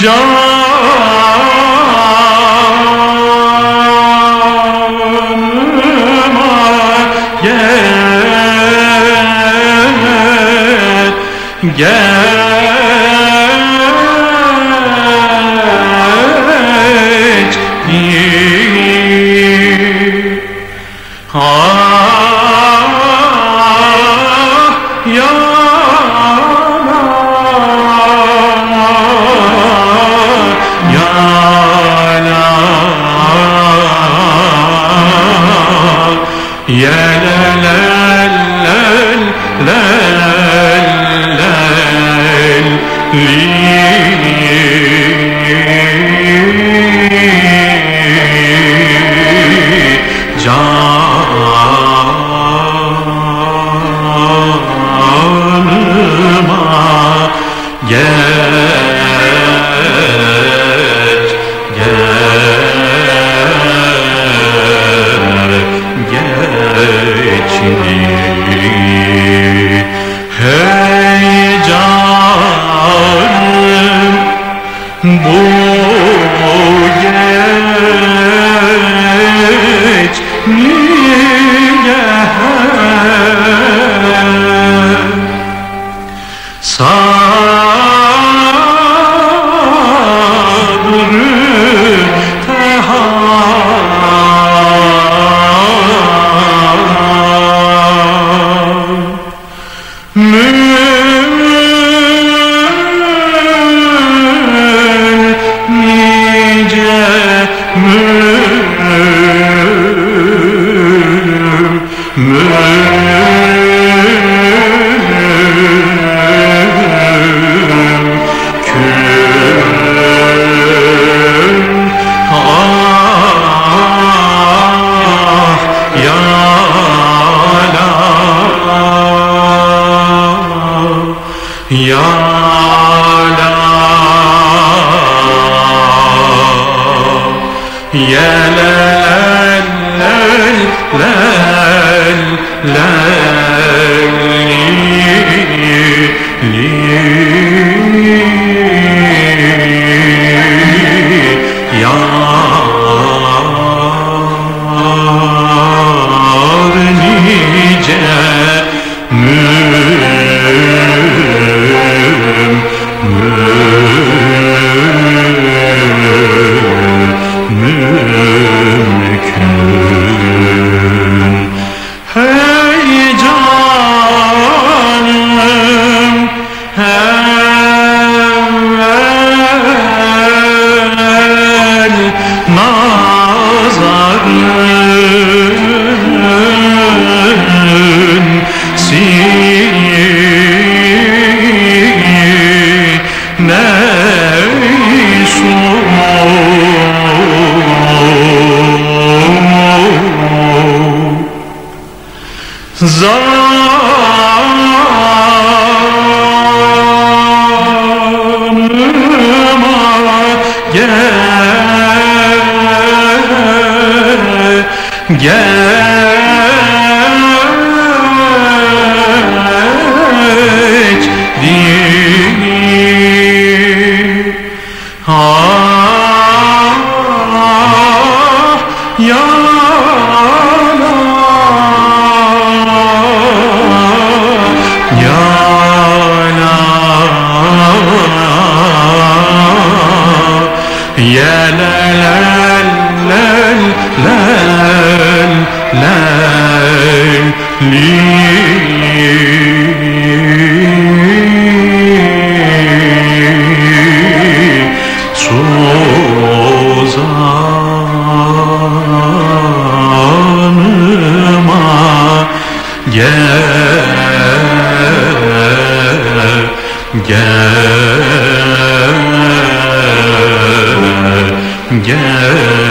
John Yeah. Hey. يا لا. يا لا لا لا لا, لا, لا geçtiğini Ah yana yana yana gel gel gel